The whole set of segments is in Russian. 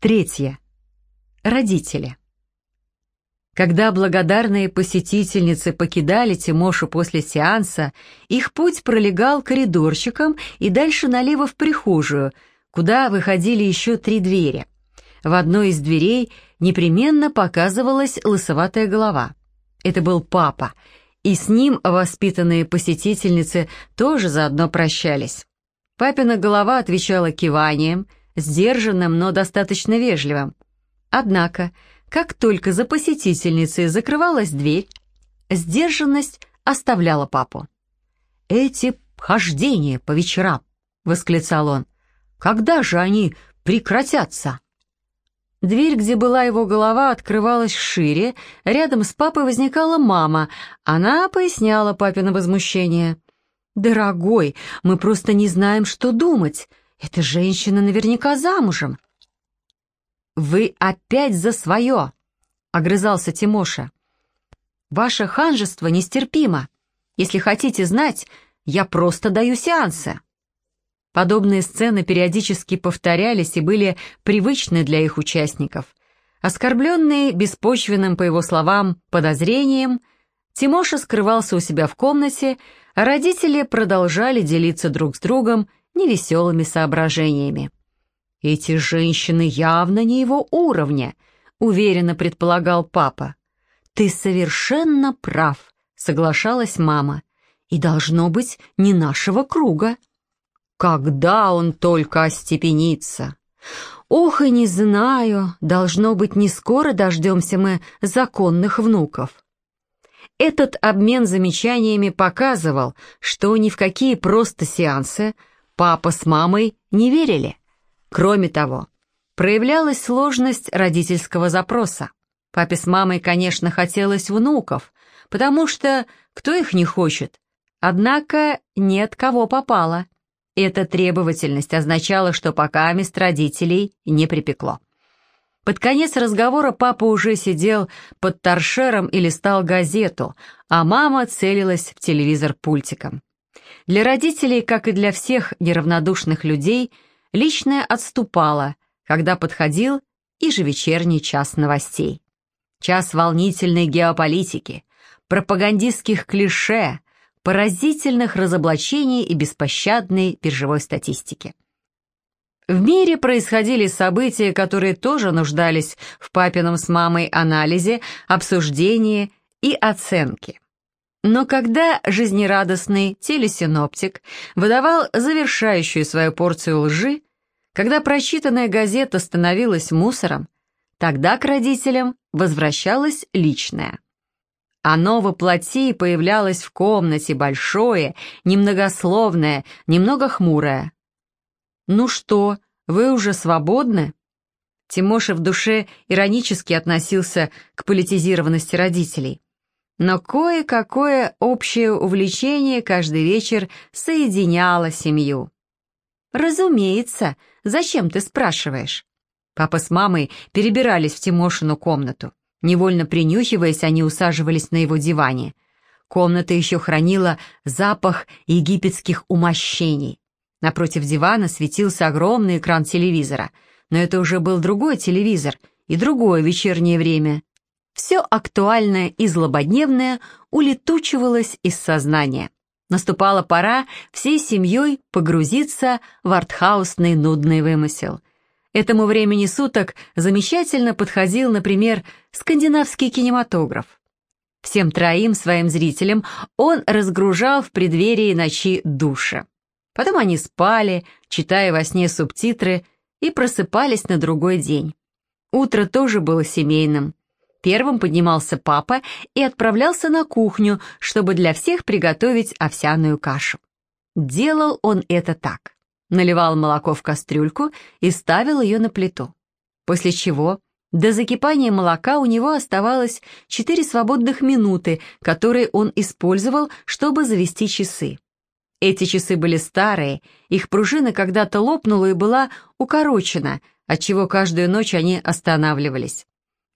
Третье. Родители. Когда благодарные посетительницы покидали Тимошу после сеанса, их путь пролегал коридорчиком и дальше налево в прихожую, куда выходили еще три двери. В одной из дверей непременно показывалась лысоватая голова. Это был папа, и с ним воспитанные посетительницы тоже заодно прощались. Папина голова отвечала киванием, сдержанным, но достаточно вежливым. Однако, как только за посетительницей закрывалась дверь, сдержанность оставляла папу. «Эти хождения по вечерам!» — восклицал он. «Когда же они прекратятся?» Дверь, где была его голова, открывалась шире, рядом с папой возникала мама. Она поясняла папино возмущение. «Дорогой, мы просто не знаем, что думать. Эта женщина наверняка замужем». «Вы опять за свое!» — огрызался Тимоша. «Ваше ханжество нестерпимо. Если хотите знать, я просто даю сеансы». Подобные сцены периодически повторялись и были привычны для их участников. Оскорбленный беспочвенным, по его словам, подозрением, Тимоша скрывался у себя в комнате, а родители продолжали делиться друг с другом невеселыми соображениями. «Эти женщины явно не его уровня», — уверенно предполагал папа. «Ты совершенно прав», — соглашалась мама. «И должно быть не нашего круга». Когда он только остепенится? Ох, и не знаю, должно быть, не скоро дождемся мы законных внуков. Этот обмен замечаниями показывал, что ни в какие просто сеансы папа с мамой не верили. Кроме того, проявлялась сложность родительского запроса. Папе с мамой, конечно, хотелось внуков, потому что кто их не хочет? Однако нет кого попало. Эта требовательность означала, что пока мест родителей не припекло. Под конец разговора папа уже сидел под торшером и листал газету, а мама целилась в телевизор пультиком. Для родителей, как и для всех неравнодушных людей, личное отступало, когда подходил ежевечерний час новостей. Час волнительной геополитики, пропагандистских клише, поразительных разоблачений и беспощадной биржевой статистики. В мире происходили события, которые тоже нуждались в папином с мамой анализе, обсуждении и оценке. Но когда жизнерадостный телесиноптик выдавал завершающую свою порцию лжи, когда прочитанная газета становилась мусором, тогда к родителям возвращалось личное – оно воплоти появлялось в комнате, большое, немногословное, немного хмурое. «Ну что, вы уже свободны?» Тимоша в душе иронически относился к политизированности родителей. Но кое-какое общее увлечение каждый вечер соединяло семью. «Разумеется, зачем ты спрашиваешь?» Папа с мамой перебирались в Тимошину комнату. Невольно принюхиваясь, они усаживались на его диване. Комната еще хранила запах египетских умощений. Напротив дивана светился огромный экран телевизора, но это уже был другой телевизор и другое вечернее время. Все актуальное и злободневное улетучивалось из сознания. Наступала пора всей семьей погрузиться в артхаусный нудный вымысел – Этому времени суток замечательно подходил, например, скандинавский кинематограф. Всем троим своим зрителям он разгружал в преддверии ночи душа. Потом они спали, читая во сне субтитры, и просыпались на другой день. Утро тоже было семейным. Первым поднимался папа и отправлялся на кухню, чтобы для всех приготовить овсяную кашу. Делал он это так наливал молоко в кастрюльку и ставил ее на плиту. После чего до закипания молока у него оставалось 4 свободных минуты, которые он использовал, чтобы завести часы. Эти часы были старые, их пружина когда-то лопнула и была укорочена, отчего каждую ночь они останавливались.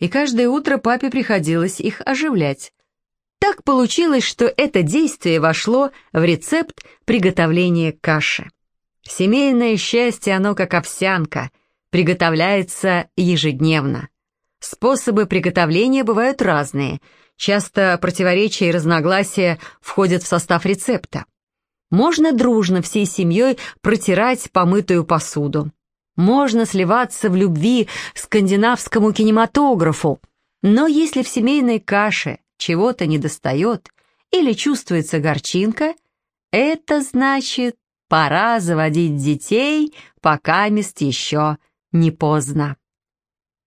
И каждое утро папе приходилось их оживлять. Так получилось, что это действие вошло в рецепт приготовления каши. Семейное счастье, оно как овсянка, приготовляется ежедневно. Способы приготовления бывают разные. Часто противоречия и разногласия входят в состав рецепта. Можно дружно всей семьей протирать помытую посуду. Можно сливаться в любви скандинавскому кинематографу. Но если в семейной каше чего-то недостает или чувствуется горчинка, это значит, пора заводить детей, пока мест еще не поздно.